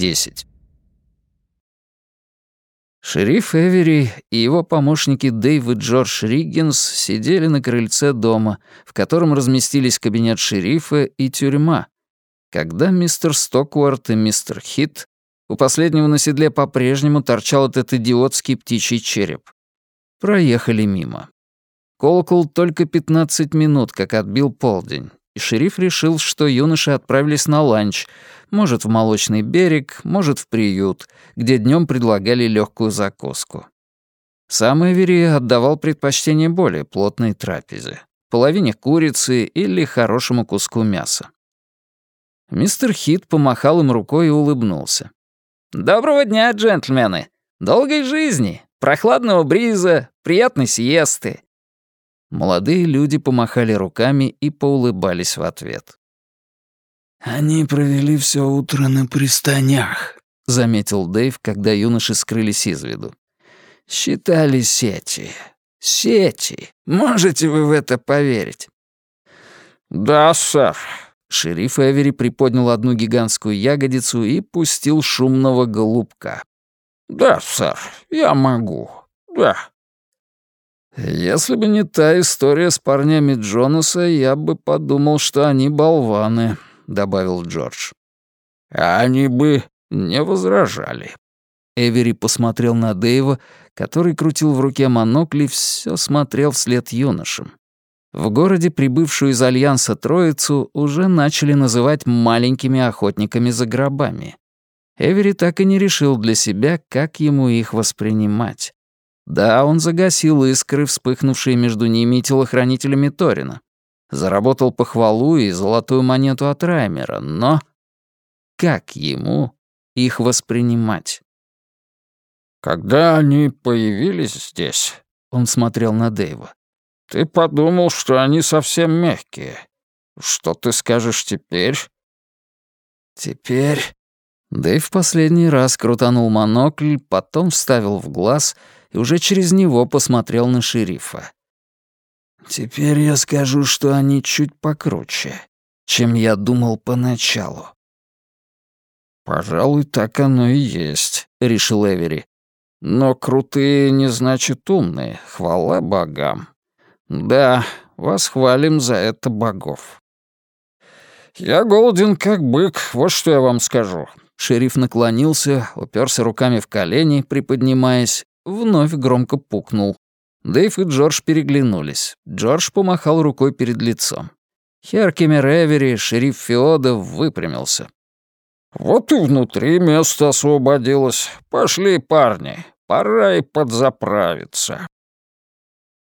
10. Шериф Эвери и его помощники Дэйв и Джордж Риггинс сидели на крыльце дома, в котором разместились кабинет шерифа и тюрьма, когда мистер Стокуарт и мистер Хит, у последнего на седле по-прежнему торчал этот идиотский птичий череп, проехали мимо. Колокол только 15 минут, как отбил полдень, и шериф решил, что юноши отправились на ланч, может, в Молочный берег, может, в приют, где днем предлагали легкую закуску. Сам Эвери отдавал предпочтение более плотной трапезе, половине курицы или хорошему куску мяса. Мистер Хит помахал им рукой и улыбнулся. «Доброго дня, джентльмены! Долгой жизни, прохладного бриза, приятной сиесты!» Молодые люди помахали руками и поулыбались в ответ. «Они провели все утро на пристанях», — заметил Дэйв, когда юноши скрылись из виду. «Считали сети. Сети. Можете вы в это поверить?» «Да, сэр». Шериф Эвери приподнял одну гигантскую ягодицу и пустил шумного голубка. «Да, сэр, я могу. Да». «Если бы не та история с парнями Джонаса, я бы подумал, что они болваны», добавил Джордж. «Они бы не возражали». Эвери посмотрел на Дэйва, который крутил в руке монокль и все смотрел вслед юношам. В городе, прибывшую из Альянса Троицу, уже начали называть маленькими охотниками за гробами. Эвери так и не решил для себя, как ему их воспринимать. Да, он загасил искры, вспыхнувшие между ними и телохранителями Торина. Заработал похвалу и золотую монету от Раймера, но как ему их воспринимать? «Когда они появились здесь», — он смотрел на Дэйва, «ты подумал, что они совсем мягкие. Что ты скажешь теперь?» «Теперь...» Дэйв последний раз крутанул монокль, потом вставил в глаз и уже через него посмотрел на шерифа. Теперь я скажу, что они чуть покруче, чем я думал поначалу. «Пожалуй, так оно и есть», — решил Эвери. «Но крутые не значит умные, хвала богам. Да, вас хвалим за это богов». «Я голоден, как бык, вот что я вам скажу». Шериф наклонился, уперся руками в колени, приподнимаясь, вновь громко пукнул. Дэйв и Джордж переглянулись. Джордж помахал рукой перед лицом. Херкимер Эвери, шериф Феодов, выпрямился. «Вот и внутри место освободилось. Пошли, парни, пора и подзаправиться».